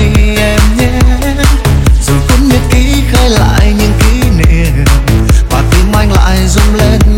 đi em nhé. Rồi cũng nhật ký khơi lại những kỷ niệm và tim anh lại rung lên.